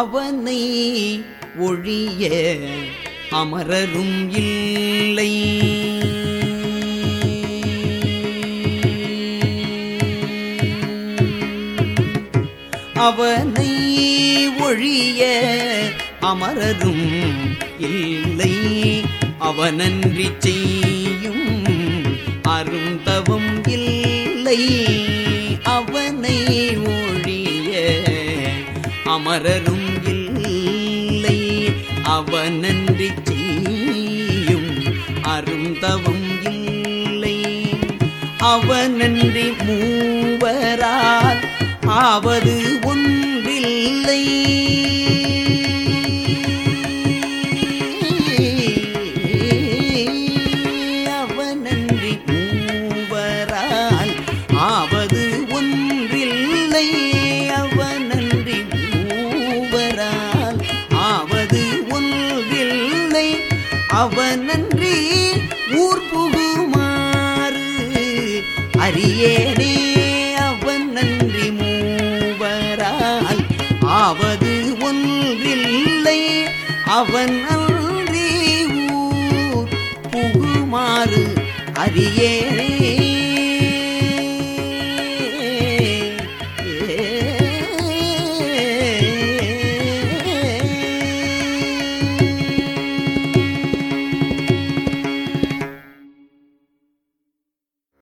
அவனை ஒழிய அமரரும் இல்லை. அவனை ஒழிய அமரரும் இல்லை. அவனன்றி செய்யும் அருந்தவும் இல்லை. அவனை ஒழிய அமரரும் அவனன்றி செய்யும். அருந்தவும் இல்லை. அவனன்றி மூவரால் ஆவது ஒன்றில்லை. அவனன்றி ஊர் புகுமாறு. அரியேனே அவன் நன்றி மூவரால் ஆவது ஒன்றில்லை. அவன் நன்றி ஊர் புகுமாறு. அரியேனே